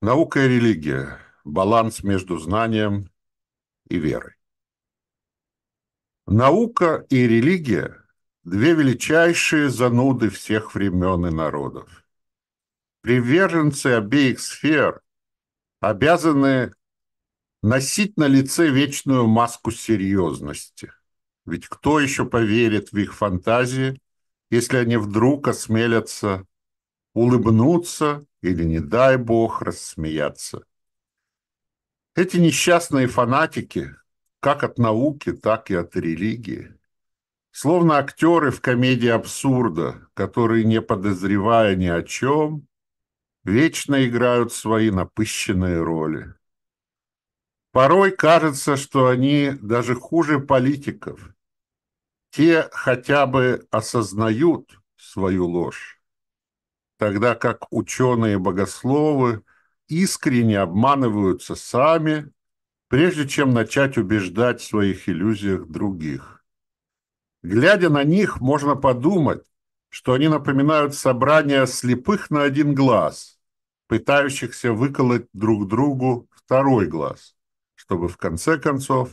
Наука и религия. Баланс между знанием и верой. Наука и религия – две величайшие зануды всех времен и народов. Приверженцы обеих сфер обязаны носить на лице вечную маску серьезности. Ведь кто еще поверит в их фантазии, если они вдруг осмелятся улыбнуться или, не дай бог, рассмеяться. Эти несчастные фанатики, как от науки, так и от религии, словно актеры в комедии абсурда, которые, не подозревая ни о чем, вечно играют свои напыщенные роли. Порой кажется, что они даже хуже политиков. Те хотя бы осознают свою ложь тогда как ученые-богословы искренне обманываются сами, прежде чем начать убеждать в своих иллюзиях других. Глядя на них, можно подумать, что они напоминают собрание слепых на один глаз, пытающихся выколоть друг другу второй глаз, чтобы в конце концов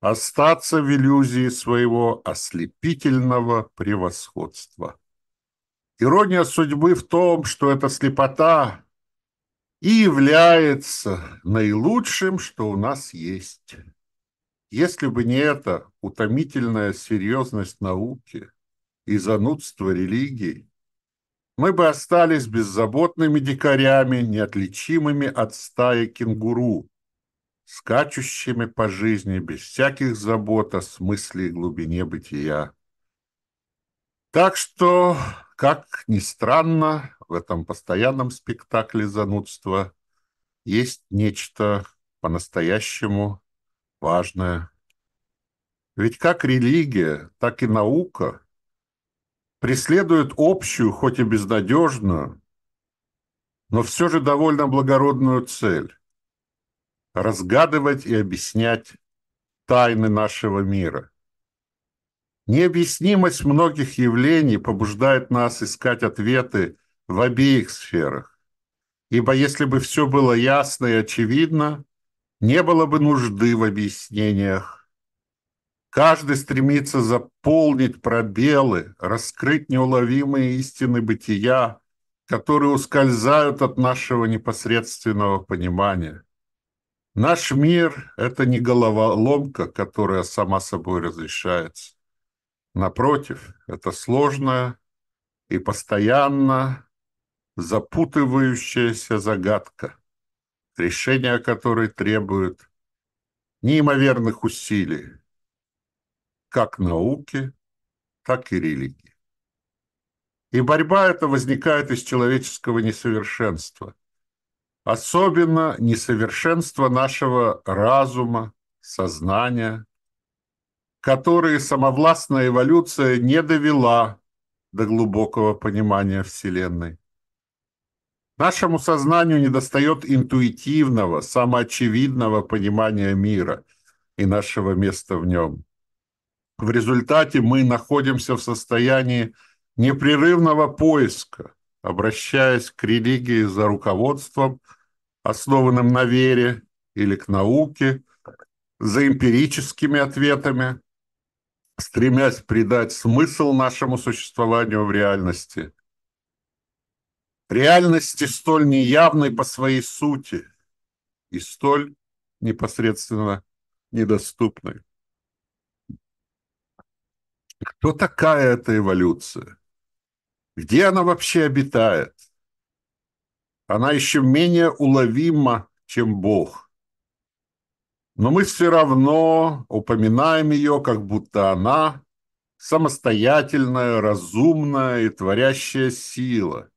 остаться в иллюзии своего ослепительного превосходства. Ирония судьбы в том, что эта слепота и является наилучшим, что у нас есть. Если бы не эта утомительная серьезность науки и занудство религии, мы бы остались беззаботными дикарями, неотличимыми от стаи кенгуру, скачущими по жизни без всяких забот о смысле и глубине бытия. Так что как ни странно, в этом постоянном спектакле занудства есть нечто по-настоящему важное. Ведь как религия, так и наука преследуют общую, хоть и безнадежную, но все же довольно благородную цель – разгадывать и объяснять тайны нашего мира – Необъяснимость многих явлений побуждает нас искать ответы в обеих сферах. Ибо если бы все было ясно и очевидно, не было бы нужды в объяснениях. Каждый стремится заполнить пробелы, раскрыть неуловимые истины бытия, которые ускользают от нашего непосредственного понимания. Наш мир – это не головоломка, которая сама собой разрешается. Напротив, это сложная и постоянно запутывающаяся загадка, решение которой требует неимоверных усилий как науки, так и религии. И борьба эта возникает из человеческого несовершенства, особенно несовершенства нашего разума, сознания, которые самовластная эволюция не довела до глубокого понимания Вселенной. Нашему сознанию недостает интуитивного, самоочевидного понимания мира и нашего места в нем. В результате мы находимся в состоянии непрерывного поиска, обращаясь к религии за руководством, основанным на вере, или к науке, за эмпирическими ответами, стремясь придать смысл нашему существованию в реальности. Реальности столь неявной по своей сути и столь непосредственно недоступной. Кто такая эта эволюция? Где она вообще обитает? Она еще менее уловима, чем Бог но мы все равно упоминаем ее, как будто она самостоятельная, разумная и творящая сила.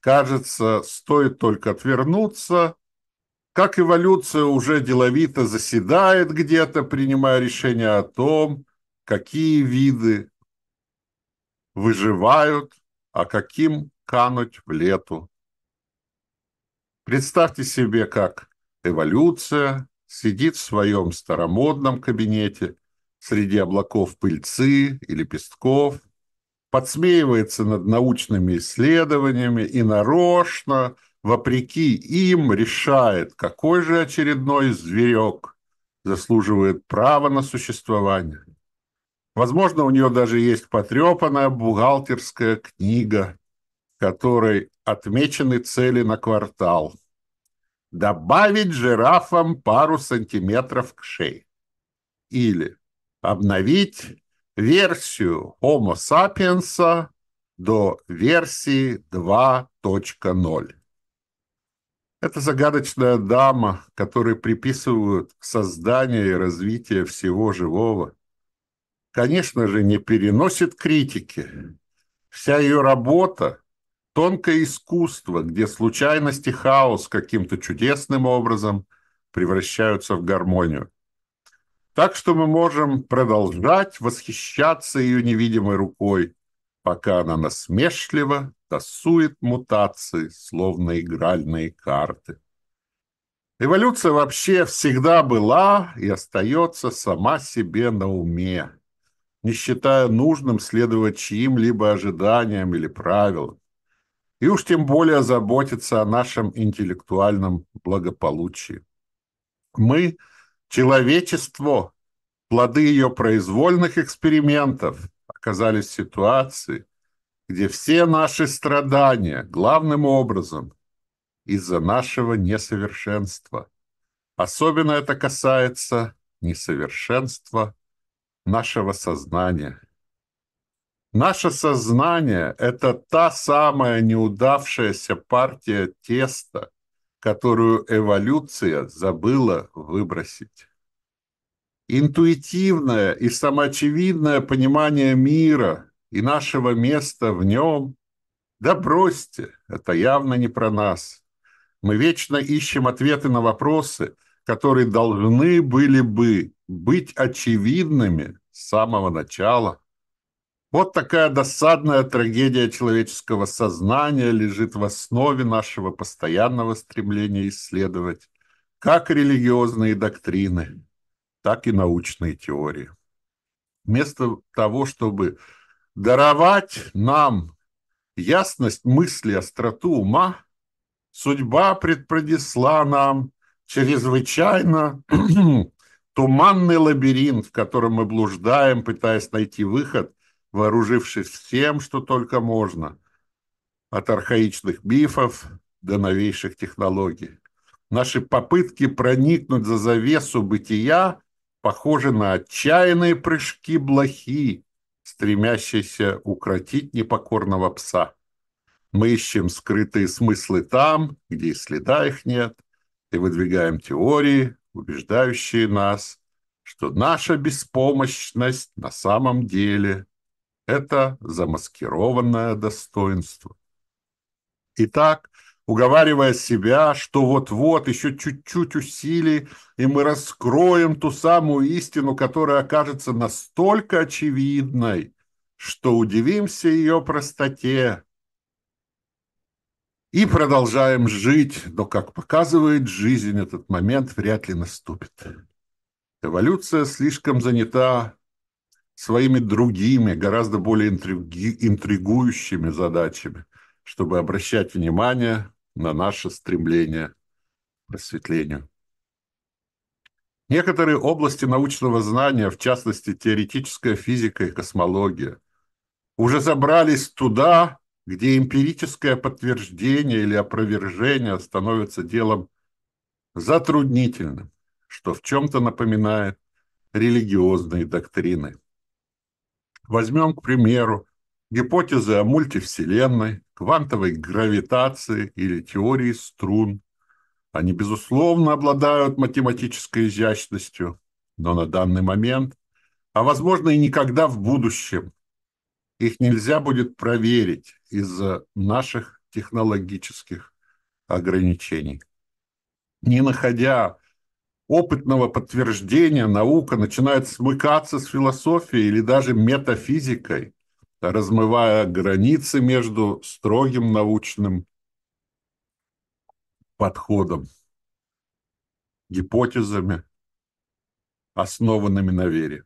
Кажется, стоит только отвернуться, как эволюция уже деловито заседает где-то, принимая решение о том, какие виды выживают, а каким кануть в лету. Представьте себе, как эволюция сидит в своем старомодном кабинете среди облаков пыльцы и лепестков, подсмеивается над научными исследованиями и нарочно вопреки им решает, какой же очередной зверек заслуживает права на существование. Возможно, у нее даже есть потрепанная бухгалтерская книга, в которой отмечены цели на квартал. Добавить жирафам пару сантиметров к шее. Или обновить версию Homo sapiens до версии 2.0. Это загадочная дама, которой приписывают создание и развитие всего живого. Конечно же, не переносит критики. Вся ее работа – тонкое искусство, где случайность и хаос каким-то чудесным образом превращаются в гармонию. Так что мы можем продолжать восхищаться ее невидимой рукой, пока она насмешливо тасует мутации, словно игральные карты. Эволюция вообще всегда была и остается сама себе на уме, не считая нужным следовать чьим-либо ожиданиям или правилам, и уж тем более заботиться о нашем интеллектуальном благополучии. Мы – человечество, плоды ее произвольных экспериментов, оказались в ситуации, где все наши страдания главным образом из-за нашего несовершенства. Особенно это касается несовершенства нашего сознания. Наше сознание – это та самая неудавшаяся партия теста, которую эволюция забыла выбросить. Интуитивное и самоочевидное понимание мира и нашего места в нем, да бросьте, это явно не про нас. Мы вечно ищем ответы на вопросы, которые должны были бы быть очевидными с самого начала. Вот такая досадная трагедия человеческого сознания лежит в основе нашего постоянного стремления исследовать как религиозные доктрины, так и научные теории. Вместо того, чтобы даровать нам ясность мысли, остроту ума, судьба предпредесла нам чрезвычайно туманный лабиринт, в котором мы блуждаем, пытаясь найти выход, вооружившись всем, что только можно, от архаичных мифов до новейших технологий. Наши попытки проникнуть за завесу бытия похожи на отчаянные прыжки блохи, стремящиеся укротить непокорного пса. Мы ищем скрытые смыслы там, где и следа их нет, и выдвигаем теории, убеждающие нас, что наша беспомощность на самом деле – это замаскированное достоинство. Итак, уговаривая себя, что вот-вот еще чуть-чуть усилий, и мы раскроем ту самую истину, которая окажется настолько очевидной, что удивимся ее простоте. И продолжаем жить, но, как показывает жизнь, этот момент вряд ли наступит. Эволюция слишком занята своими другими, гораздо более интригующими задачами, чтобы обращать внимание на наше стремление к просветлению. Некоторые области научного знания, в частности теоретическая физика и космология, уже забрались туда, где эмпирическое подтверждение или опровержение становится делом затруднительным, что в чем-то напоминает религиозные доктрины. Возьмем, к примеру, гипотезы о мультивселенной, квантовой гравитации или теории струн. Они, безусловно, обладают математической изящностью, но на данный момент, а возможно и никогда в будущем, их нельзя будет проверить из-за наших технологических ограничений. Не находя опытного подтверждения, наука начинает смыкаться с философией или даже метафизикой, размывая границы между строгим научным подходом, гипотезами, основанными на вере.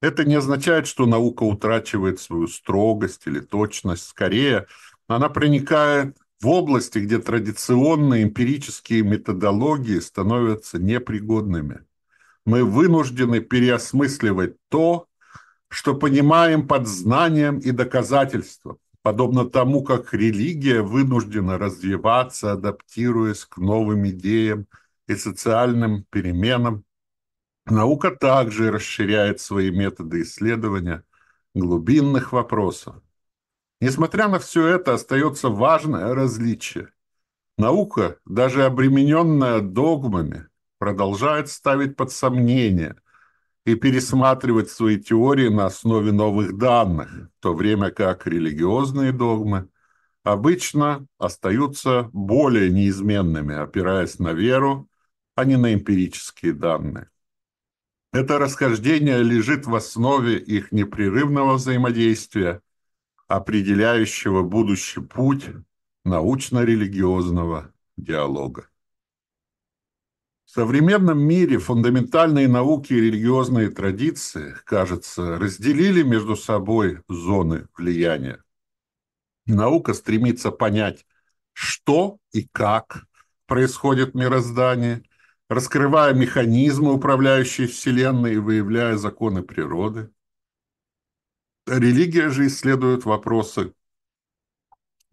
Это не означает, что наука утрачивает свою строгость или точность. Скорее, она проникает в области, где традиционные эмпирические методологии становятся непригодными. Мы вынуждены переосмысливать то, что понимаем под знанием и доказательством, подобно тому, как религия вынуждена развиваться, адаптируясь к новым идеям и социальным переменам. Наука также расширяет свои методы исследования глубинных вопросов. Несмотря на все это, остается важное различие. Наука, даже обремененная догмами, продолжает ставить под сомнение и пересматривать свои теории на основе новых данных, в то время как религиозные догмы обычно остаются более неизменными, опираясь на веру, а не на эмпирические данные. Это расхождение лежит в основе их непрерывного взаимодействия, определяющего будущий путь научно-религиозного диалога. В современном мире фундаментальные науки и религиозные традиции, кажется, разделили между собой зоны влияния. Наука стремится понять, что и как происходит в мироздании, раскрывая механизмы, управляющие Вселенной и выявляя законы природы. Религия же исследует вопросы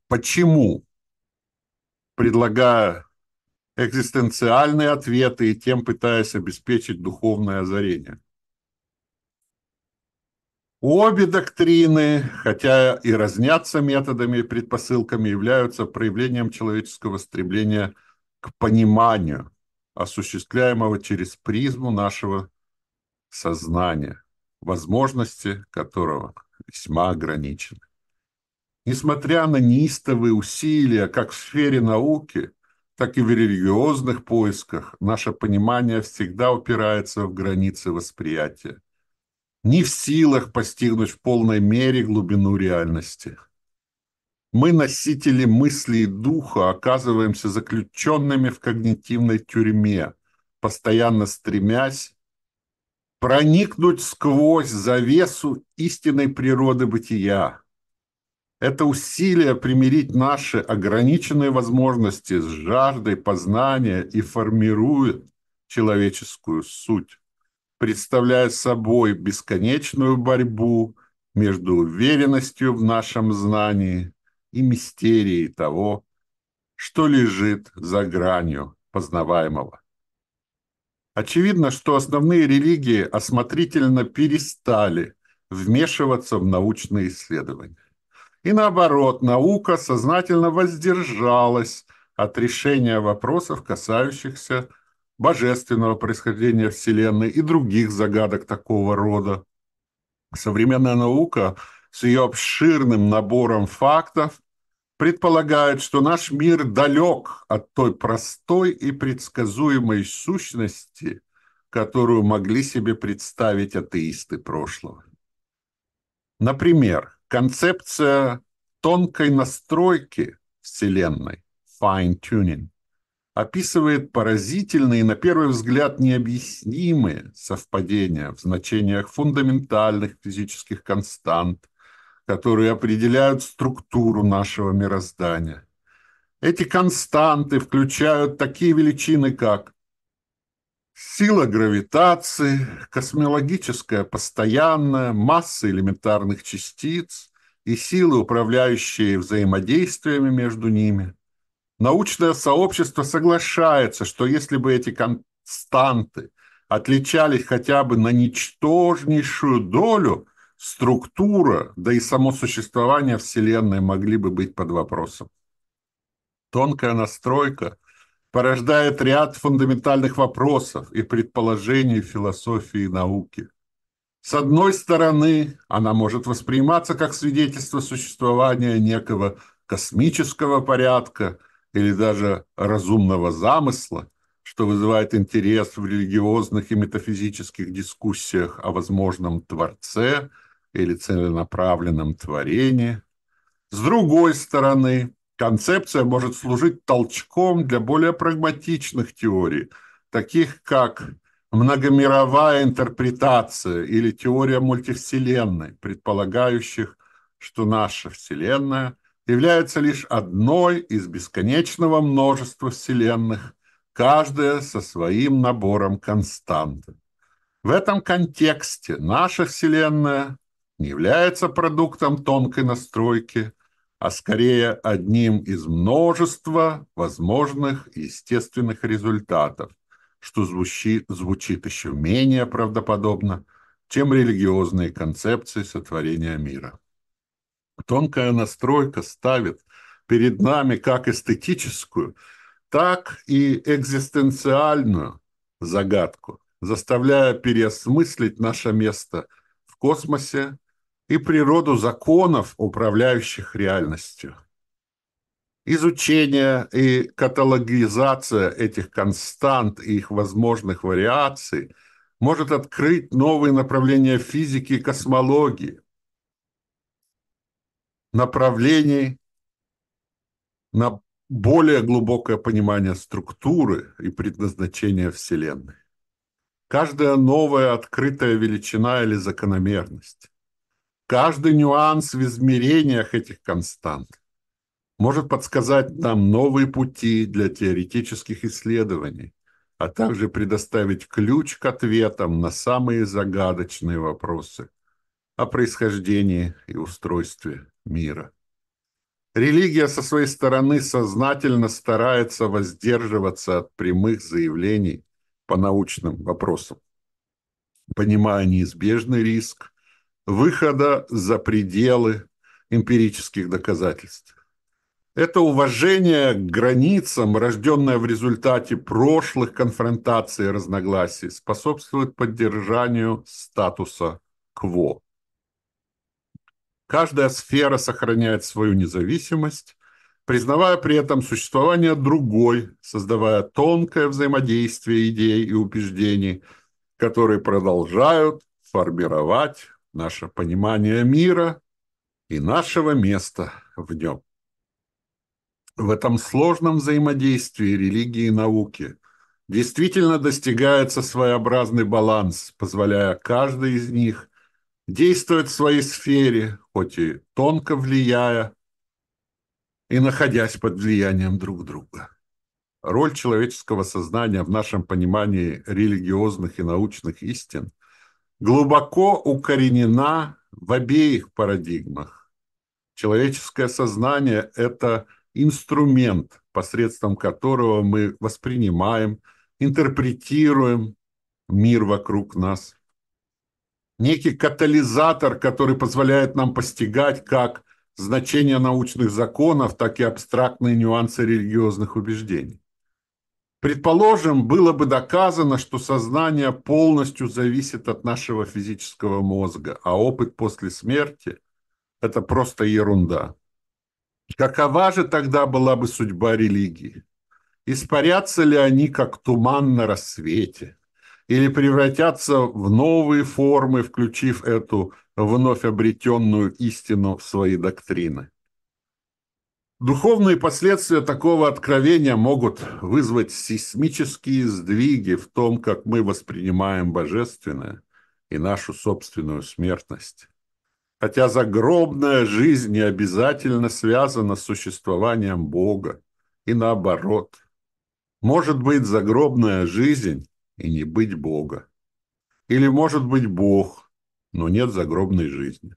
«почему?», предлагая экзистенциальные ответы и тем пытаясь обеспечить духовное озарение. Обе доктрины, хотя и разнятся методами и предпосылками, являются проявлением человеческого стремления к пониманию, осуществляемого через призму нашего сознания, возможности которого весьма ограничены. Несмотря на неистовые усилия как в сфере науки, так и в религиозных поисках наше понимание всегда упирается в границы восприятия. Не в силах постигнуть в полной мере глубину реальности. Мы, носители мысли и духа, оказываемся заключенными в когнитивной тюрьме, постоянно стремясь проникнуть сквозь завесу истинной природы бытия, это усилие примирить наши ограниченные возможности с жаждой познания и формирует человеческую суть, представляя собой бесконечную борьбу между уверенностью в нашем знании и мистерией того, что лежит за гранью познаваемого. Очевидно, что основные религии осмотрительно перестали вмешиваться в научные исследования. И наоборот, наука сознательно воздержалась от решения вопросов, касающихся божественного происхождения Вселенной и других загадок такого рода. Современная наука с ее обширным набором фактов предполагает, что наш мир далек от той простой и предсказуемой сущности, которую могли себе представить атеисты прошлого. Например, Концепция тонкой настройки Вселенной, fine-tuning, описывает поразительные на первый взгляд, необъяснимые совпадения в значениях фундаментальных физических констант, которые определяют структуру нашего мироздания. Эти константы включают такие величины, как Сила гравитации, космологическая постоянная, масса элементарных частиц и силы, управляющие взаимодействиями между ними. Научное сообщество соглашается, что если бы эти константы отличались хотя бы на ничтожнейшую долю, структура, да и само существование Вселенной могли бы быть под вопросом. Тонкая настройка – порождает ряд фундаментальных вопросов и предположений философии и науки. С одной стороны, она может восприниматься как свидетельство существования некого космического порядка или даже разумного замысла, что вызывает интерес в религиозных и метафизических дискуссиях о возможном Творце или целенаправленном творении. С другой стороны, Концепция может служить толчком для более прагматичных теорий, таких как многомировая интерпретация или теория мультивселенной, предполагающих, что наша Вселенная является лишь одной из бесконечного множества вселенных, каждая со своим набором констант. В этом контексте наша Вселенная не является продуктом тонкой настройки, а скорее одним из множества возможных естественных результатов, что звучит, звучит еще менее правдоподобно, чем религиозные концепции сотворения мира. Тонкая настройка ставит перед нами как эстетическую, так и экзистенциальную загадку, заставляя переосмыслить наше место в космосе и природу законов, управляющих реальностью. Изучение и каталогизация этих констант и их возможных вариаций может открыть новые направления физики и космологии, направлений на более глубокое понимание структуры и предназначения Вселенной. Каждая новая открытая величина или закономерность Каждый нюанс в измерениях этих констант может подсказать нам новые пути для теоретических исследований, а также предоставить ключ к ответам на самые загадочные вопросы о происхождении и устройстве мира. Религия со своей стороны сознательно старается воздерживаться от прямых заявлений по научным вопросам, понимая неизбежный риск выхода за пределы эмпирических доказательств. Это уважение к границам, рожденное в результате прошлых конфронтаций и разногласий, способствует поддержанию статуса кво. Каждая сфера сохраняет свою независимость, признавая при этом существование другой, создавая тонкое взаимодействие идей и убеждений, которые продолжают формировать наше понимание мира и нашего места в нем. В этом сложном взаимодействии религии и науки действительно достигается своеобразный баланс, позволяя каждой из них действовать в своей сфере, хоть и тонко влияя и находясь под влиянием друг друга. Роль человеческого сознания в нашем понимании религиозных и научных истин глубоко укоренена в обеих парадигмах. Человеческое сознание – это инструмент, посредством которого мы воспринимаем, интерпретируем мир вокруг нас. Некий катализатор, который позволяет нам постигать как значение научных законов, так и абстрактные нюансы религиозных убеждений. Предположим, было бы доказано, что сознание полностью зависит от нашего физического мозга, а опыт после смерти – это просто ерунда. Какова же тогда была бы судьба религии? Испарятся ли они, как туман на рассвете? Или превратятся в новые формы, включив эту вновь обретенную истину в свои доктрины? Духовные последствия такого откровения могут вызвать сейсмические сдвиги в том, как мы воспринимаем божественное и нашу собственную смертность. Хотя загробная жизнь не обязательно связана с существованием Бога, и наоборот. Может быть загробная жизнь и не быть Бога. Или может быть Бог, но нет загробной жизни.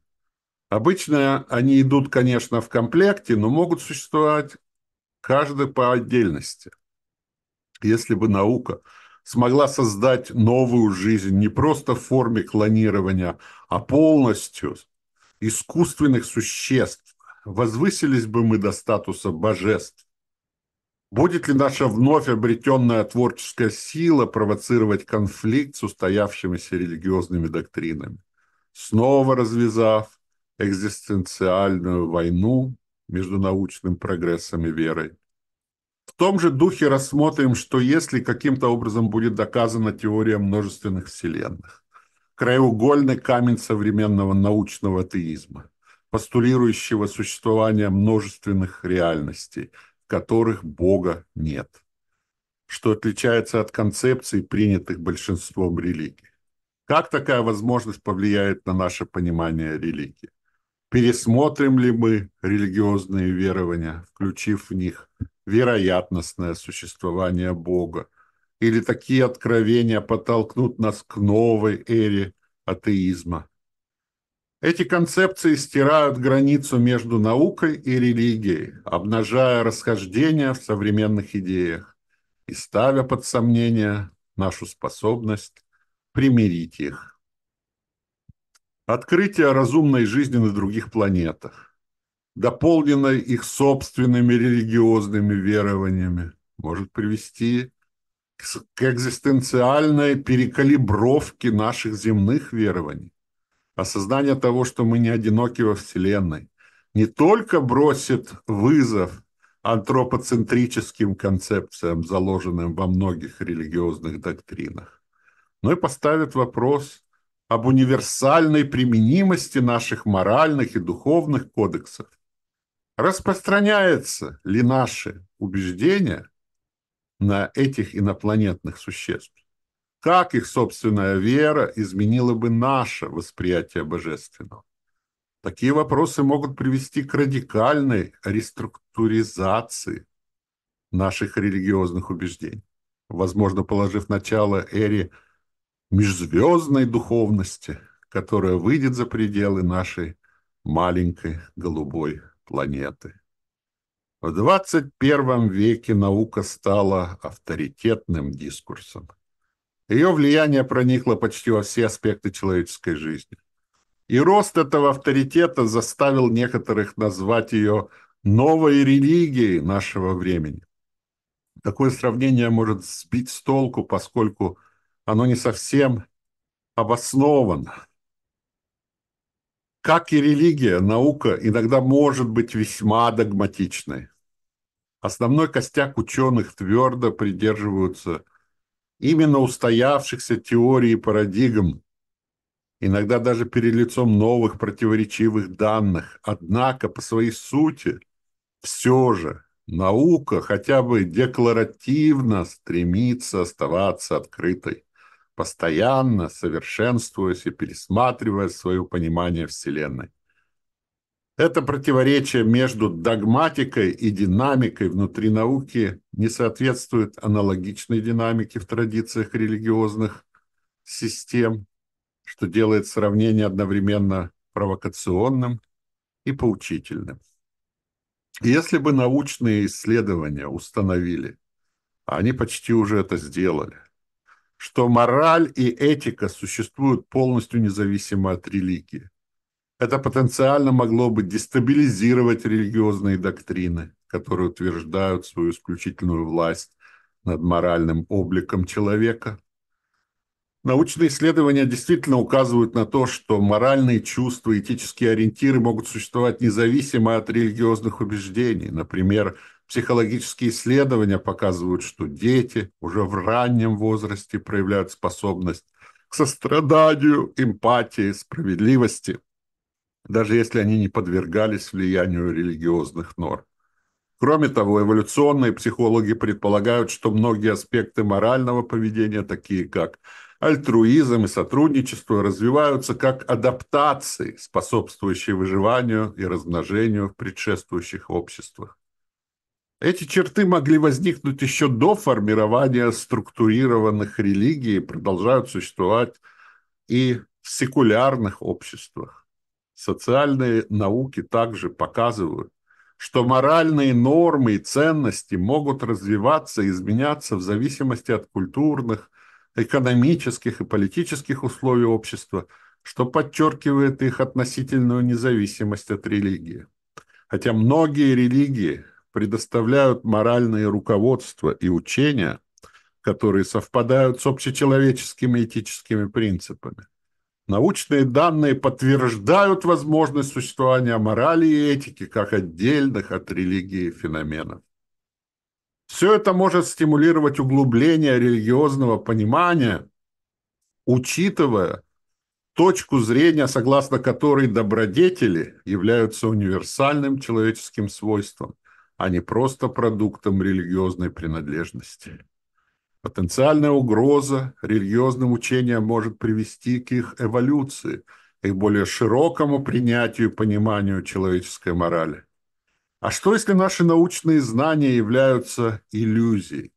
Обычно они идут, конечно, в комплекте, но могут существовать каждый по отдельности. Если бы наука смогла создать новую жизнь не просто в форме клонирования, а полностью искусственных существ, возвысились бы мы до статуса божеств. Будет ли наша вновь обретенная творческая сила провоцировать конфликт с устоявшимися религиозными доктринами, снова развязав экзистенциальную войну между научным прогрессом и верой. В том же духе рассмотрим, что если каким-то образом будет доказана теория множественных вселенных, краеугольный камень современного научного атеизма, постулирующего существование множественных реальностей, в которых Бога нет, что отличается от концепций, принятых большинством религий. Как такая возможность повлияет на наше понимание религии? Пересмотрим ли мы религиозные верования, включив в них вероятностное существование Бога? Или такие откровения подтолкнут нас к новой эре атеизма? Эти концепции стирают границу между наукой и религией, обнажая расхождения в современных идеях и ставя под сомнение нашу способность примирить их. Открытие разумной жизни на других планетах, дополненное их собственными религиозными верованиями, может привести к экзистенциальной перекалибровке наших земных верований. Осознание того, что мы не одиноки во Вселенной, не только бросит вызов антропоцентрическим концепциям, заложенным во многих религиозных доктринах, но и поставит вопрос об универсальной применимости наших моральных и духовных кодексов. Распространяется ли наше убеждение на этих инопланетных существ? Как их собственная вера изменила бы наше восприятие божественного? Такие вопросы могут привести к радикальной реструктуризации наших религиозных убеждений, возможно, положив начало эре межзвездной духовности, которая выйдет за пределы нашей маленькой голубой планеты. В 21 веке наука стала авторитетным дискурсом. Ее влияние проникло почти во все аспекты человеческой жизни. И рост этого авторитета заставил некоторых назвать ее новой религией нашего времени. Такое сравнение может сбить с толку, поскольку оно не совсем обосновано. Как и религия, наука иногда может быть весьма догматичной. Основной костяк ученых твердо придерживаются именно устоявшихся теорий и парадигм, иногда даже перед лицом новых противоречивых данных. Однако по своей сути все же наука хотя бы декларативно стремится оставаться открытой постоянно совершенствуясь и пересматривая свое понимание Вселенной. Это противоречие между догматикой и динамикой внутри науки не соответствует аналогичной динамике в традициях религиозных систем, что делает сравнение одновременно провокационным и поучительным. Если бы научные исследования установили, а они почти уже это сделали, что мораль и этика существуют полностью независимо от религии. Это потенциально могло бы дестабилизировать религиозные доктрины, которые утверждают свою исключительную власть над моральным обликом человека Научные исследования действительно указывают на то, что моральные чувства этические ориентиры могут существовать независимо от религиозных убеждений. Например, психологические исследования показывают, что дети уже в раннем возрасте проявляют способность к состраданию, эмпатии, справедливости, даже если они не подвергались влиянию религиозных норм. Кроме того, эволюционные психологи предполагают, что многие аспекты морального поведения, такие как альтруизм и сотрудничество развиваются как адаптации, способствующие выживанию и размножению в предшествующих обществах. Эти черты могли возникнуть еще до формирования структурированных религий и продолжают существовать и в секулярных обществах. Социальные науки также показывают, что моральные нормы и ценности могут развиваться и изменяться в зависимости от культурных, экономических и политических условий общества, что подчеркивает их относительную независимость от религии. Хотя многие религии предоставляют моральные руководства и учения, которые совпадают с общечеловеческими этическими принципами. Научные данные подтверждают возможность существования морали и этики как отдельных от религии феноменов. Все это может стимулировать углубление религиозного понимания, учитывая точку зрения, согласно которой добродетели являются универсальным человеческим свойством, а не просто продуктом религиозной принадлежности. Потенциальная угроза религиозным учениям может привести к их эволюции и более широкому принятию и пониманию человеческой морали. А что, если наши научные знания являются иллюзией?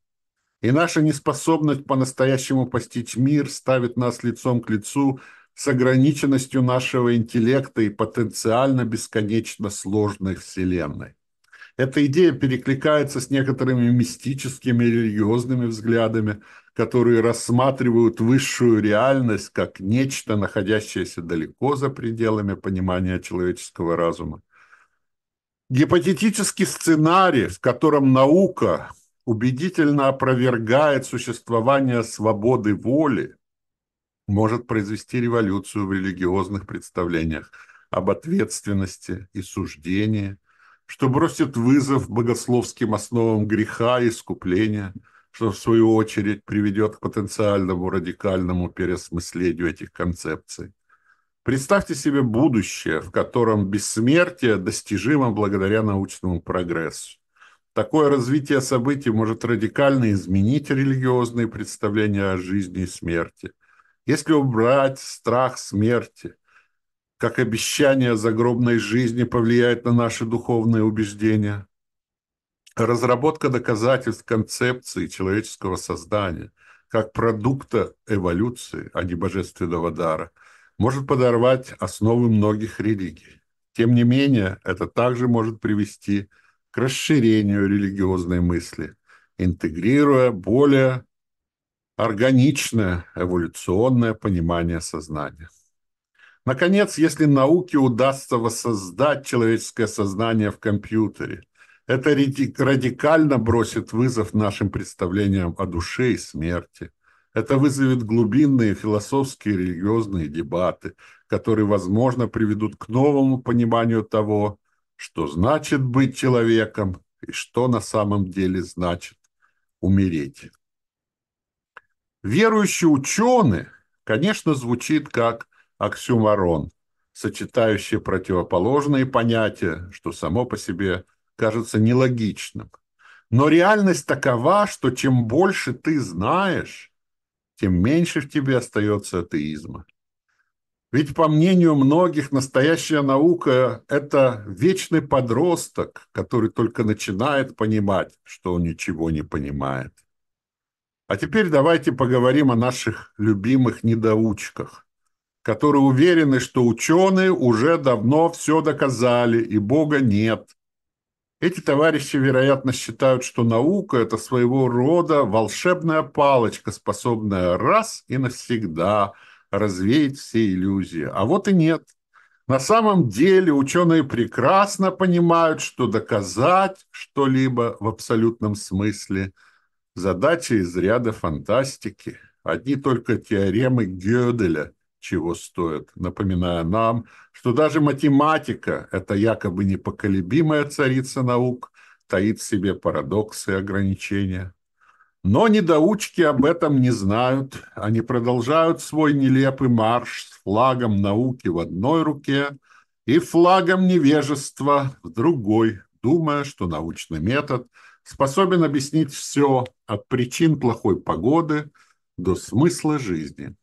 И наша неспособность по-настоящему постичь мир ставит нас лицом к лицу с ограниченностью нашего интеллекта и потенциально бесконечно сложной Вселенной. Эта идея перекликается с некоторыми мистическими религиозными взглядами, которые рассматривают высшую реальность как нечто, находящееся далеко за пределами понимания человеческого разума. Гипотетический сценарий, в котором наука убедительно опровергает существование свободы воли, может произвести революцию в религиозных представлениях об ответственности и суждении, что бросит вызов богословским основам греха и искупления, что в свою очередь приведет к потенциальному радикальному переосмыслению этих концепций. Представьте себе будущее, в котором бессмертие достижимо благодаря научному прогрессу. Такое развитие событий может радикально изменить религиозные представления о жизни и смерти. Если убрать страх смерти, как обещание загробной жизни повлияет на наши духовные убеждения, разработка доказательств концепции человеческого создания как продукта эволюции, а не божественного дара – может подорвать основы многих религий. Тем не менее, это также может привести к расширению религиозной мысли, интегрируя более органичное эволюционное понимание сознания. Наконец, если науке удастся воссоздать человеческое сознание в компьютере, это радикально бросит вызов нашим представлениям о душе и смерти, это вызовет глубинные философские и религиозные дебаты, которые, возможно, приведут к новому пониманию того, что значит быть человеком и что на самом деле значит умереть. Верующий ученый, конечно, звучит как оксюмарон, сочетающий противоположные понятия, что само по себе кажется нелогичным. Но реальность такова, что чем больше ты знаешь, тем меньше в тебе остается атеизма. Ведь, по мнению многих, настоящая наука – это вечный подросток, который только начинает понимать, что он ничего не понимает. А теперь давайте поговорим о наших любимых недоучках, которые уверены, что ученые уже давно все доказали, и Бога нет, эти товарищи, вероятно, считают, что наука – это своего рода волшебная палочка, способная раз и навсегда развеять все иллюзии. А вот и нет. На самом деле ученые прекрасно понимают, что доказать что-либо в абсолютном смысле – задача из ряда фантастики. Одни только теоремы Гёделя чего стоят, напоминая нам, что даже математика, эта якобы непоколебимая царица наук, таит в себе парадоксы и ограничения. Но недоучки об этом не знают. Они продолжают свой нелепый марш с флагом науки в одной руке и флагом невежества в другой, думая, что научный метод способен объяснить все от причин плохой погоды до смысла жизни.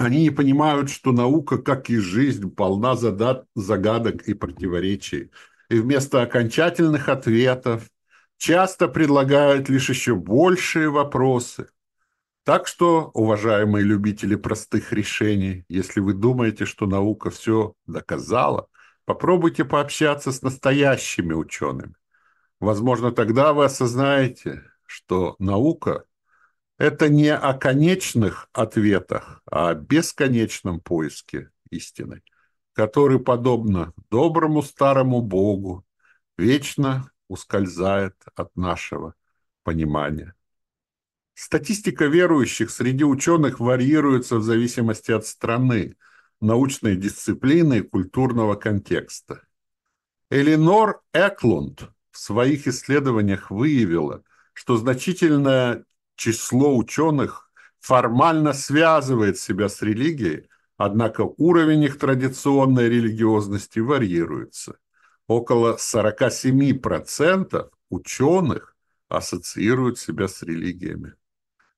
Они не понимают, что наука, как и жизнь, полна загадок и противоречий. И вместо окончательных ответов часто предлагают лишь еще большие вопросы. Так что, уважаемые любители простых решений, если вы думаете, что наука все доказала, попробуйте пообщаться с настоящими учеными. Возможно, тогда вы осознаете, что наука это не о конечных ответах, а о бесконечном поиске истины, который, подобно доброму старому Богу, вечно ускользает от нашего понимания. Статистика верующих среди ученых варьируется в зависимости от страны, научной дисциплины и культурного контекста. Элинор Эклунд в своих исследованиях выявила, что значительная число ученых формально связывает себя с религией, однако уровень их традиционной религиозности варьируется. Около 47% ученых ассоциируют себя с религиями.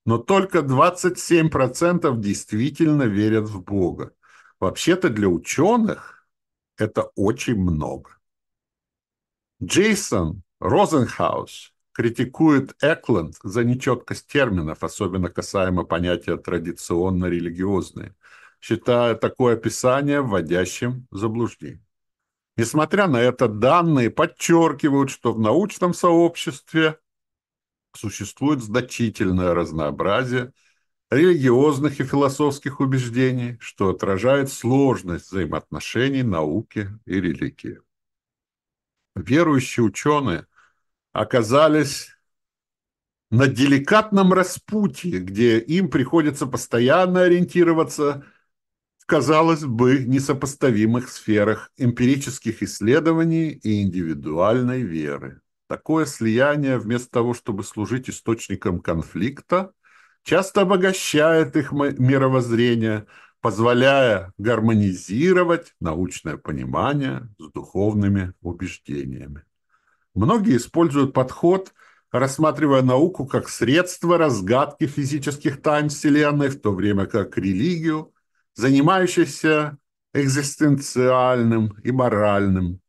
Но только 27% действительно верят в Бога. Вообще-то для ученых это очень много. Джейсон Розенхаус критикует Экленд за нечеткость терминов, особенно касаемо понятия традиционно-религиозные, считая такое описание вводящим в заблуждение. Несмотря на это, данные подчеркивают, что в научном сообществе существует значительное разнообразие религиозных и философских убеждений, что отражает сложность взаимоотношений науки и религии. Верующие ученые оказались на деликатном распутье, где им приходится постоянно ориентироваться в, казалось бы, несопоставимых сферах эмпирических исследований и индивидуальной веры. Такое слияние, вместо того, чтобы служить источником конфликта, часто обогащает их мировоззрение, позволяя гармонизировать научное понимание с духовными убеждениями. Многие используют подход, рассматривая науку как средство разгадки физических тайн Вселенной, в то время как религию, занимающуюся экзистенциальным и моральным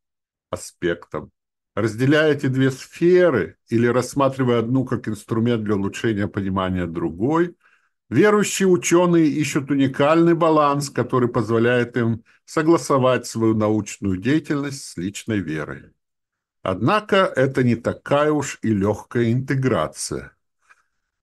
аспектом. Разделяя эти две сферы или рассматривая одну как инструмент для улучшения понимания другой, верующие ученые ищут уникальный баланс, который позволяет им согласовать свою научную деятельность с личной верой. Однако это не такая уж и легкая интеграция.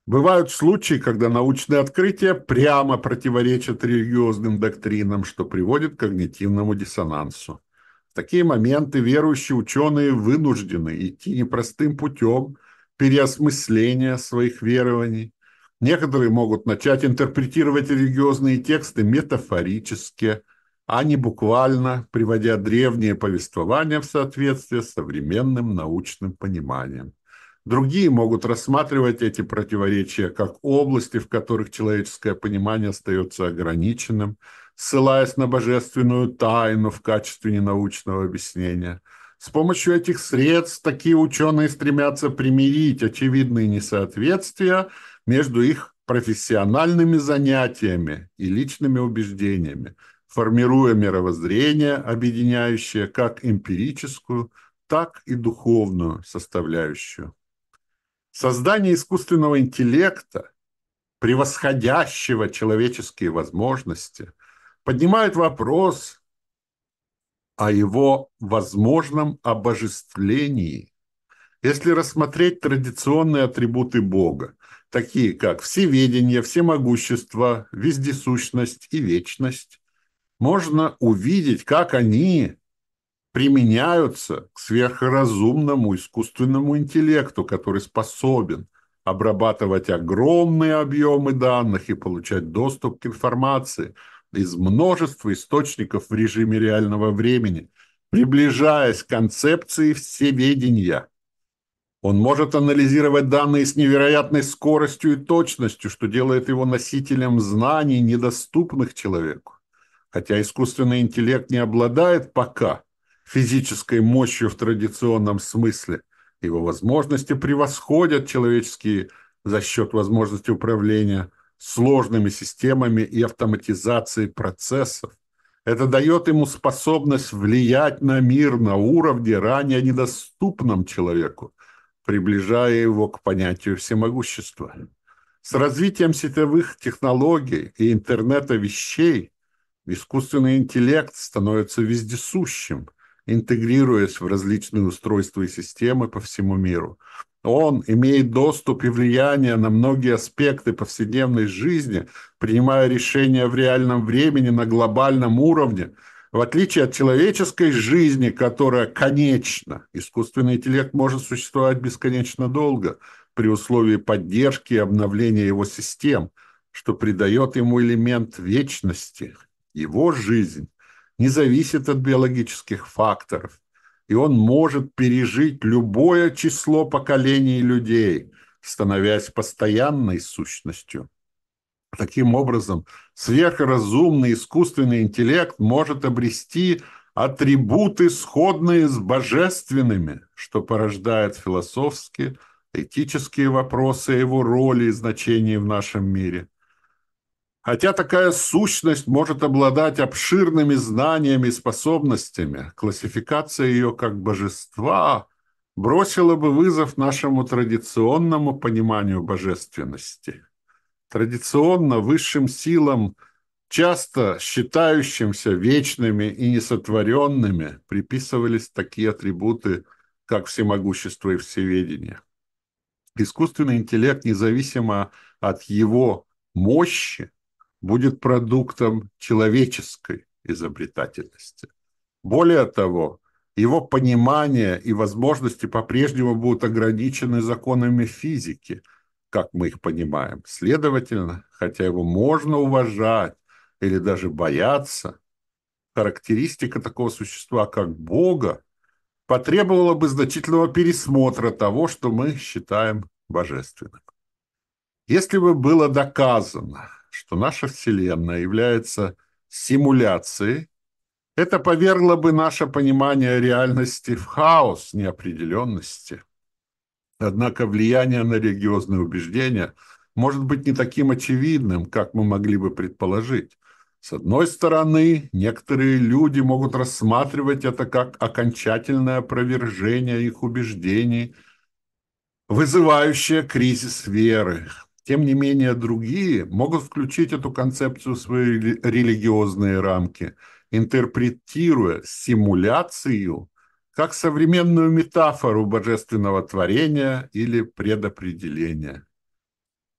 Бывают случаи, когда научные открытия прямо противоречат религиозным доктринам, что приводит к когнитивному диссонансу. В такие моменты верующие ученые вынуждены идти непростым путем переосмысления своих верований. Некоторые могут начать интерпретировать религиозные тексты метафорически, а не буквально, приводя древние повествования в соответствие с современным научным пониманием. Другие могут рассматривать эти противоречия как области, в которых человеческое понимание остается ограниченным – ссылаясь на божественную тайну в качестве ненаучного объяснения. С помощью этих средств такие ученые стремятся примирить очевидные несоответствия между их профессиональными занятиями и личными убеждениями, формируя мировоззрение, объединяющее как эмпирическую, так и духовную составляющую. Создание искусственного интеллекта, превосходящего человеческие возможности, поднимает вопрос о его возможном обожествлении. Если рассмотреть традиционные атрибуты Бога, такие как всеведение, всемогущество, вездесущность и вечность, можно увидеть, как они применяются к сверхразумному искусственному интеллекту, который способен обрабатывать огромные объемы данных и получать доступ к информации – из множества источников в режиме реального времени, приближаясь к концепции всеведения. Он может анализировать данные с невероятной скоростью и точностью, что делает его носителем знаний, недоступных человеку. Хотя искусственный интеллект не обладает пока физической мощью в традиционном смысле, его возможности превосходят человеческие за счет возможности управления – сложными системами и автоматизацией процессов. Это дает ему способность влиять на мир на уровне, ранее недоступном человеку, приближая его к понятию всемогущества. С развитием сетевых технологий и интернета вещей искусственный интеллект становится вездесущим, интегрируясь в различные устройства и системы по всему миру – он имеет доступ и влияние на многие аспекты повседневной жизни, принимая решения в реальном времени на глобальном уровне, в отличие от человеческой жизни, которая конечна. Искусственный интеллект может существовать бесконечно долго при условии поддержки и обновления его систем, что придает ему элемент вечности. Его жизнь не зависит от биологических факторов, и он может пережить любое число поколений людей, становясь постоянной сущностью. Таким образом, сверхразумный искусственный интеллект может обрести атрибуты, сходные с божественными, что порождает философские, этические вопросы о его роли и значении в нашем мире. Хотя такая сущность может обладать обширными знаниями и способностями, классификация ее как божества бросила бы вызов нашему традиционному пониманию божественности. Традиционно высшим силам, часто считающимся вечными и несотворенными, приписывались такие атрибуты, как всемогущество и всеведение. Искусственный интеллект, независимо от его мощи, будет продуктом человеческой изобретательности. Более того, его понимание и возможности по-прежнему будут ограничены законами физики, как мы их понимаем. Следовательно, хотя его можно уважать или даже бояться, характеристика такого существа, как Бога, потребовала бы значительного пересмотра того, что мы считаем божественным. Если бы было доказано, что наша Вселенная является симуляцией, это повергло бы наше понимание реальности в хаос неопределенности. Однако влияние на религиозные убеждения может быть не таким очевидным, как мы могли бы предположить. С одной стороны, некоторые люди могут рассматривать это как окончательное опровержение их убеждений, вызывающее кризис веры. Тем не менее, другие могут включить эту концепцию в свои религиозные рамки, интерпретируя симуляцию как современную метафору божественного творения или предопределения.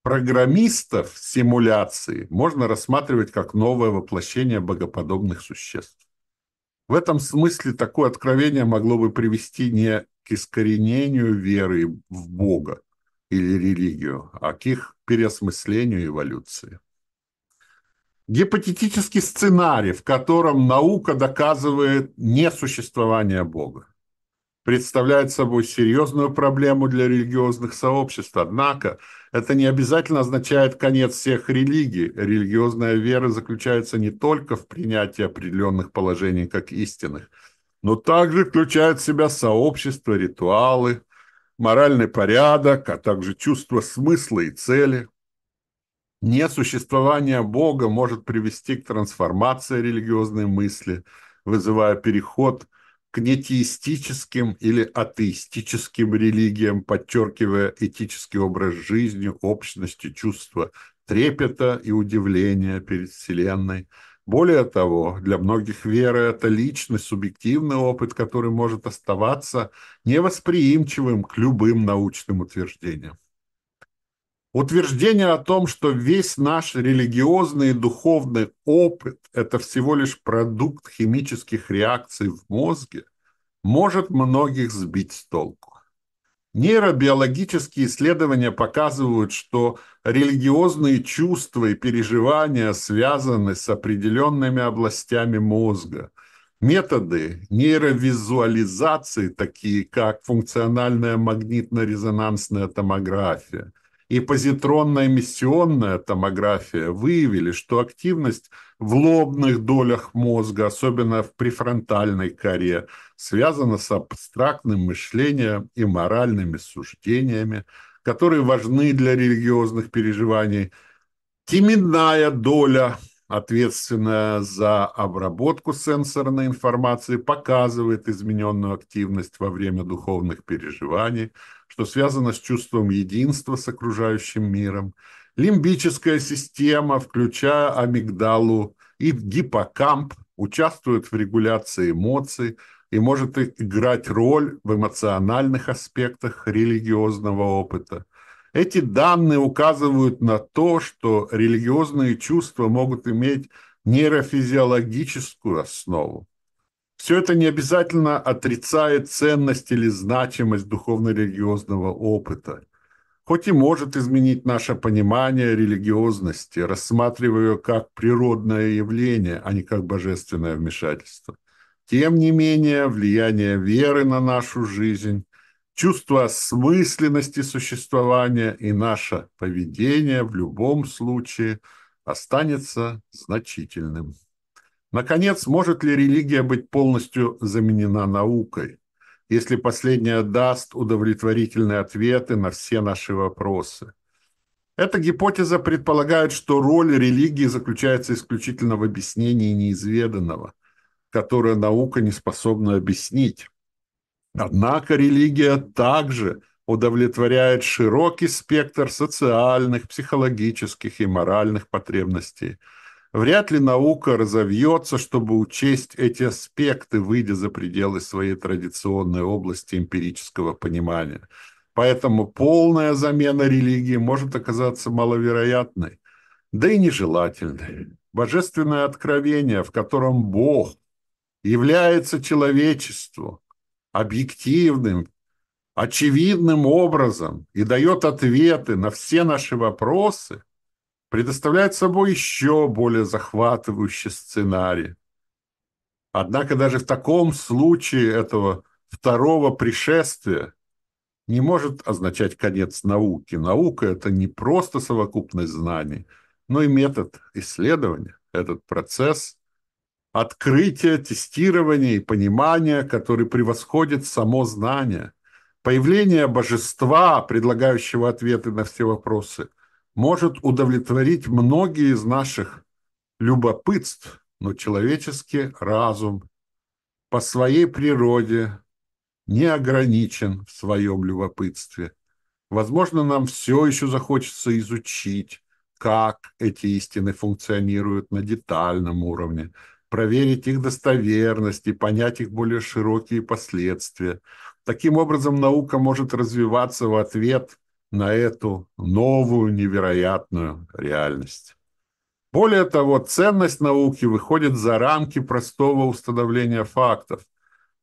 Программистов симуляции можно рассматривать как новое воплощение богоподобных существ. В этом смысле такое откровение могло бы привести не к искоренению веры в Бога, или религию, а к их переосмыслению эволюции. Гипотетический сценарий, в котором наука доказывает несуществование Бога, представляет собой серьезную проблему для религиозных сообществ. Однако это не обязательно означает конец всех религий. Религиозная вера заключается не только в принятии определенных положений как истинных, но также включает в себя сообщества, ритуалы, моральный порядок, а также чувство смысла и цели. Несуществование Бога может привести к трансформации религиозной мысли, вызывая переход к нетеистическим или атеистическим религиям, подчеркивая этический образ жизни, общности, чувства трепета и удивления перед Вселенной – более того, для многих вера – это личный, субъективный опыт, который может оставаться невосприимчивым к любым научным утверждениям. Утверждение о том, что весь наш религиозный и духовный опыт – это всего лишь продукт химических реакций в мозге, может многих сбить с толку. Нейробиологические исследования показывают, что религиозные чувства и переживания связаны с определенными областями мозга. Методы нейровизуализации, такие как функциональная магнитно-резонансная томография и позитронная эмиссионная томография, выявили, что активность в лобных долях мозга, особенно в префронтальной коре, связана с абстрактным мышлением и моральными суждениями, которые важны для религиозных переживаний. Теменная доля, ответственная за обработку сенсорной информации, показывает измененную активность во время духовных переживаний, что связано с чувством единства с окружающим миром. Лимбическая система, включая амигдалу и гиппокамп, участвует в регуляции эмоций, и может играть роль в эмоциональных аспектах религиозного опыта. Эти данные указывают на то, что религиозные чувства могут иметь нейрофизиологическую основу. Все это не обязательно отрицает ценность или значимость духовно-религиозного опыта, хоть и может изменить наше понимание религиозности, рассматривая ее как природное явление, а не как божественное вмешательство. Тем не менее, влияние веры на нашу жизнь, чувство осмысленности существования и наше поведение в любом случае останется значительным. Наконец, может ли религия быть полностью заменена наукой, если последняя даст удовлетворительные ответы на все наши вопросы? Эта гипотеза предполагает, что роль религии заключается исключительно в объяснении неизведанного, которое наука не способна объяснить. Однако религия также удовлетворяет широкий спектр социальных, психологических и моральных потребностей. Вряд ли наука разовьется, чтобы учесть эти аспекты, выйдя за пределы своей традиционной области эмпирического понимания. Поэтому полная замена религии может оказаться маловероятной, да и нежелательной. Божественное откровение, в котором Бог является человечеству объективным, очевидным образом и дает ответы на все наши вопросы, предоставляет собой еще более захватывающий сценарий. Однако даже в таком случае этого второго пришествия не может означать конец науки. Наука – это не просто совокупность знаний, но и метод исследования. Этот процесс открытия, тестирования и понимания, который превосходит само знание. Появление божества, предлагающего ответы на все вопросы, может удовлетворить многие из наших любопытств, но человеческий разум по своей природе не ограничен в своем любопытстве. Возможно, нам все еще захочется изучить, как эти истины функционируют на детальном уровне, проверить их достоверность и понять их более широкие последствия. Таким образом, наука может развиваться в ответ на эту новую невероятную реальность. Более того, ценность науки выходит за рамки простого установления фактов.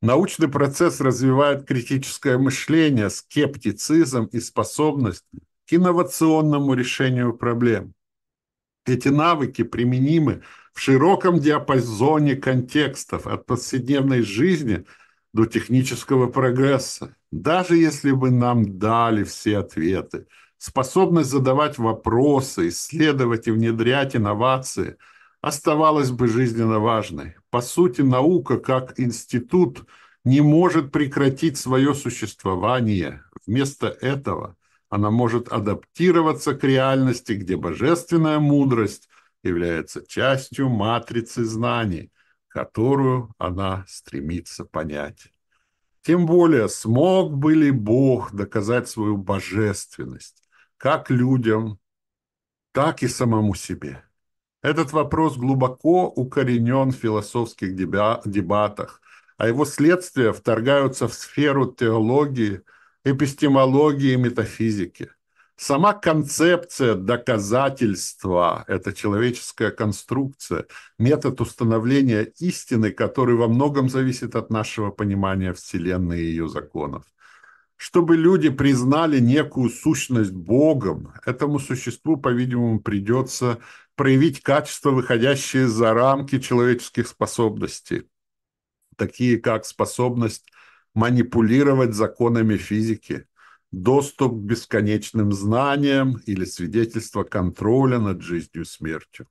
Научный процесс развивает критическое мышление, скептицизм и способность к инновационному решению проблем. Эти навыки применимы в широком диапазоне контекстов от повседневной жизни до технического прогресса. Даже если бы нам дали все ответы, способность задавать вопросы, исследовать и внедрять инновации – оставалась бы жизненно важной. По сути, наука как институт не может прекратить свое существование. Вместо этого она может адаптироваться к реальности, где божественная мудрость является частью матрицы знаний, которую она стремится понять. Тем более, смог бы ли Бог доказать свою божественность как людям, так и самому себе? Этот вопрос глубоко укоренен в философских дебатах, а его следствия вторгаются в сферу теологии, эпистемологии и метафизики. Сама концепция доказательства – это человеческая конструкция, метод установления истины, который во многом зависит от нашего понимания Вселенной и ее законов. Чтобы люди признали некую сущность Богом, этому существу, по-видимому, придется проявить качества, выходящие за рамки человеческих способностей, такие как способность манипулировать законами физики, доступ к бесконечным знаниям или свидетельство контроля над жизнью и смертью.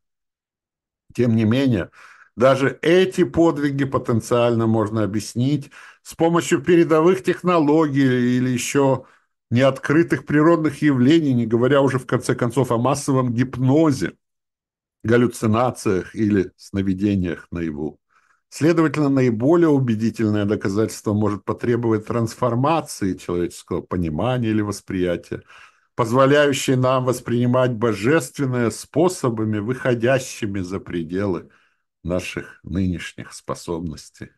Тем не менее, даже эти подвиги потенциально можно объяснить с помощью передовых технологий или еще неоткрытых природных явлений, не говоря уже в конце концов о массовом гипнозе, галлюцинациях или сновидениях наяву. Следовательно, наиболее убедительное доказательство может потребовать трансформации человеческого понимания или восприятия, позволяющей нам воспринимать божественное способами, выходящими за пределы наших нынешних способностей.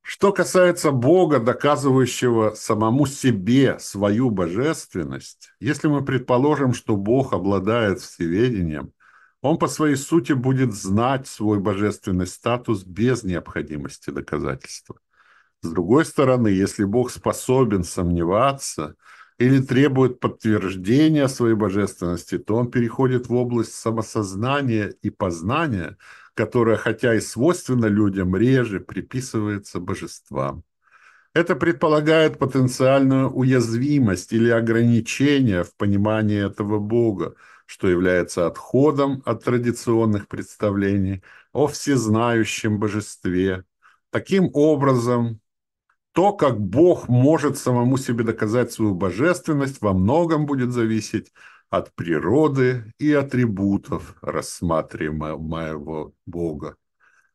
Что касается Бога, доказывающего самому себе свою божественность, если мы предположим, что Бог обладает всеведением, он по своей сути будет знать свой божественный статус без необходимости доказательства. С другой стороны, если Бог способен сомневаться или требует подтверждения своей божественности, то он переходит в область самосознания и познания, которая, хотя и свойственна людям, реже приписывается божествам. Это предполагает потенциальную уязвимость или ограничение в понимании этого Бога, что является отходом от традиционных представлений о всезнающем божестве. Таким образом, то, как Бог может самому себе доказать свою божественность, во многом будет зависеть от природы и атрибутов рассматриваемого Бога.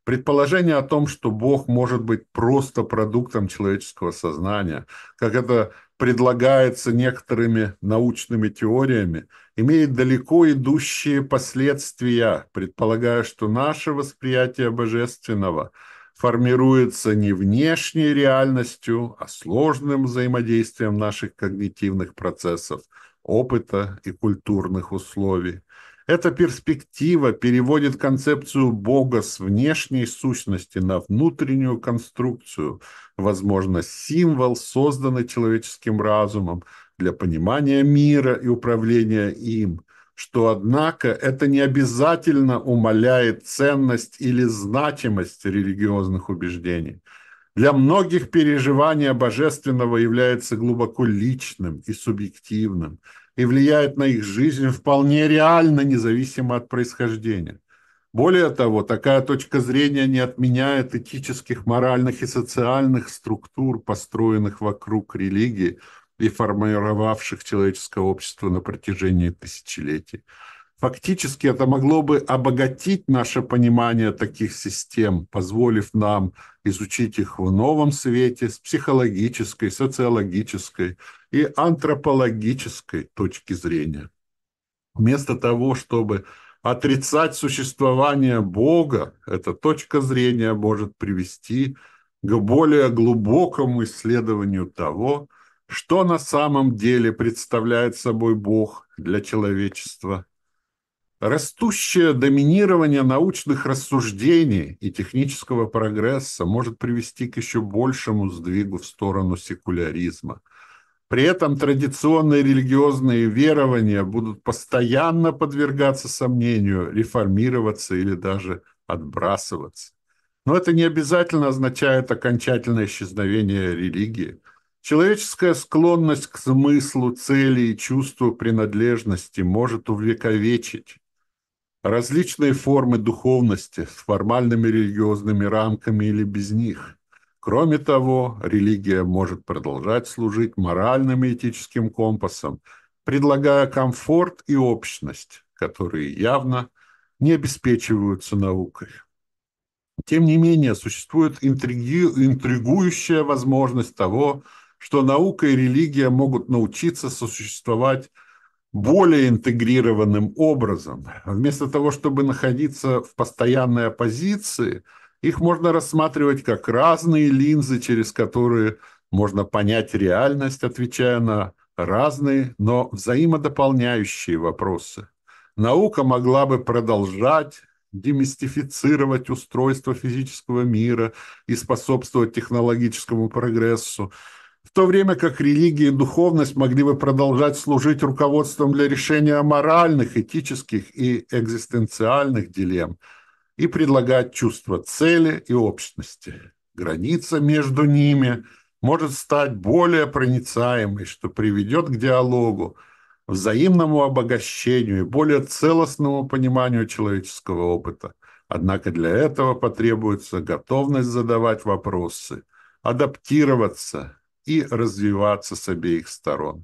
Предположение о том, что Бог может быть просто продуктом человеческого сознания, как это предлагается некоторыми научными теориями, имеет далеко идущие последствия, предполагая, что наше восприятие божественного формируется не внешней реальностью, а сложным взаимодействием наших когнитивных процессов, опыта и культурных условий. Эта перспектива переводит концепцию Бога с внешней сущности на внутреннюю конструкцию, возможно, символ, созданный человеческим разумом для понимания мира и управления им, что, однако, это не обязательно умаляет ценность или значимость религиозных убеждений. Для многих переживание божественного является глубоко личным и субъективным – и влияет на их жизнь вполне реально, независимо от происхождения. Более того, такая точка зрения не отменяет этических, моральных и социальных структур, построенных вокруг религии и формировавших человеческое общество на протяжении тысячелетий. Фактически это могло бы обогатить наше понимание таких систем, позволив нам изучить их в новом свете с психологической, социологической и антропологической точки зрения. Вместо того, чтобы отрицать существование Бога, эта точка зрения может привести к более глубокому исследованию того, что на самом деле представляет собой Бог для человечества – Растущее доминирование научных рассуждений и технического прогресса может привести к еще большему сдвигу в сторону секуляризма. При этом традиционные религиозные верования будут постоянно подвергаться сомнению, реформироваться или даже отбрасываться. Но это не обязательно означает окончательное исчезновение религии. Человеческая склонность к смыслу, цели и чувству принадлежности может увековечить различные формы духовности с формальными религиозными рамками или без них. Кроме того, религия может продолжать служить моральным и этическим компасом, предлагая комфорт и общность, которые явно не обеспечиваются наукой. Тем не менее, существует интриги... интригующая возможность того, что наука и религия могут научиться сосуществовать более интегрированным образом. Вместо того, чтобы находиться в постоянной оппозиции, их можно рассматривать как разные линзы, через которые можно понять реальность, отвечая на разные, но взаимодополняющие вопросы. Наука могла бы продолжать демистифицировать устройство физического мира и способствовать технологическому прогрессу, то время как религия и духовность могли бы продолжать служить руководством для решения моральных, этических и экзистенциальных дилемм и предлагать чувство цели и общности. Граница между ними может стать более проницаемой, что приведет к диалогу, взаимному обогащению и более целостному пониманию человеческого опыта. Однако для этого потребуется готовность задавать вопросы, адаптироваться и развиваться с обеих сторон.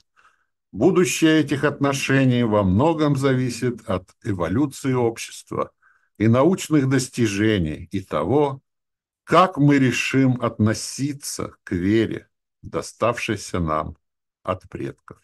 Будущее этих отношений во многом зависит от эволюции общества и научных достижений и того, как мы решим относиться к вере, доставшейся нам от предков.